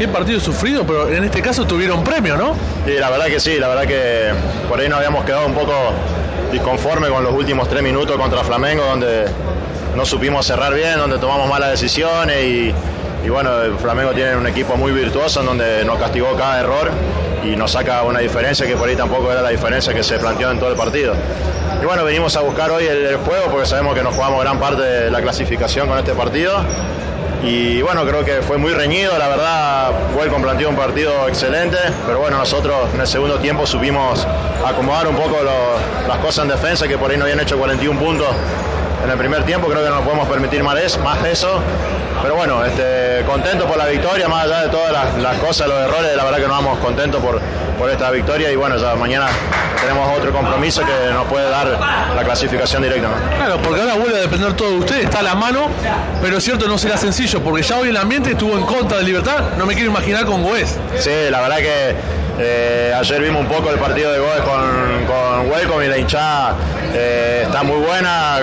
qué partido sufrido, pero en este caso tuvieron premio, ¿no? Sí, la verdad que sí, la verdad que por ahí nos habíamos quedado un poco disconforme con los últimos tres minutos contra Flamengo, donde no supimos cerrar bien, donde tomamos malas decisiones y, bueno, el Flamengo tiene un equipo muy virtuoso en donde nos castigó cada error y nos saca una diferencia que por ahí tampoco era la diferencia que se planteó en todo el partido. Y bueno, venimos a buscar hoy el juego porque sabemos que nos jugamos gran parte de la clasificación con este partido. Y bueno, creo que fue muy reñido, la verdad, Welcome planteó un partido excelente, pero bueno, nosotros en el segundo tiempo supimos acomodar un poco las cosas en defensa, que por ahí no habían hecho 41 puntos en el primer tiempo, creo que no nos podemos permitir más, es- más eso. Pero bueno, este, contento por la victoria, más allá de todas las, las cosas, los errores, la verdad que nos vamos contentos por, por esta victoria y bueno, ya mañana tenemos otro compromiso que nos puede dar la clasificación directa. ¿no? Claro, porque ahora vuelve a depender todo de usted, está a la mano, pero es cierto, no será sencillo, porque ya hoy el ambiente estuvo en contra de Libertad, no me quiero imaginar con Goes. Sí, la verdad que eh, ayer vimos un poco el partido de Goes con, con Welcome y la hinchada eh, muy buena,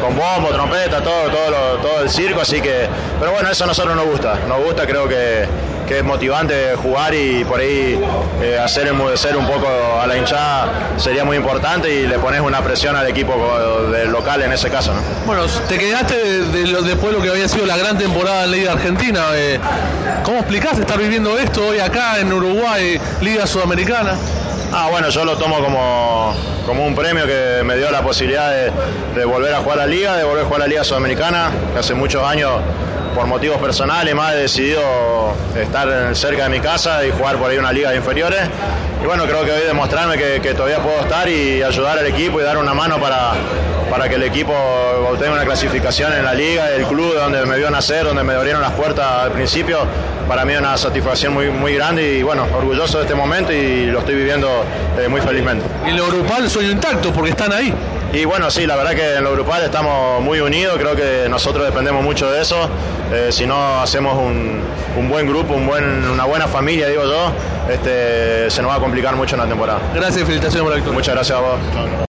con, bombo, trompeta, todo, todo, lo- todo el circo, así que, pero bueno, eso a nosotros nos gusta, nos gusta, creo que, que es motivante jugar y por ahí eh, hacer enmudecer un poco a la hinchada sería muy importante y le pones una presión al equipo del local en ese caso. ¿no? Bueno, te quedaste de lo- después de lo que había sido la gran temporada en Liga Argentina. eh, ¿Cómo explicás estar viviendo esto hoy acá en Uruguay, Liga Sudamericana? Ah, bueno, yo lo tomo como, como un premio que me dio la posibilidad de, volver a jugar a la liga, de volver a jugar a la liga sudamericana, que hace muchos años por motivos personales más he decidido estar cerca de mi casa y jugar por ahí una liga de inferiores. Y bueno, creo que hoy demostrarme que, que todavía puedo estar y ayudar al equipo y dar una mano para, para que el equipo obtenga una clasificación en la liga, el club donde me vio nacer, donde me abrieron las puertas al principio, para mí es una satisfacción muy, muy grande y bueno, orgulloso de este momento y lo estoy viviendo eh, muy felizmente. Y lo grupal sueño intacto, porque están ahí. Y bueno, sí, la verdad que en lo grupal estamos muy unidos, creo que nosotros dependemos mucho de eso. Eh, si no hacemos un, un buen grupo, un buen, una buena familia, digo yo, este, se nos va a complicar mucho en la temporada. Gracias y felicitaciones por la. Muchas gracias a vos.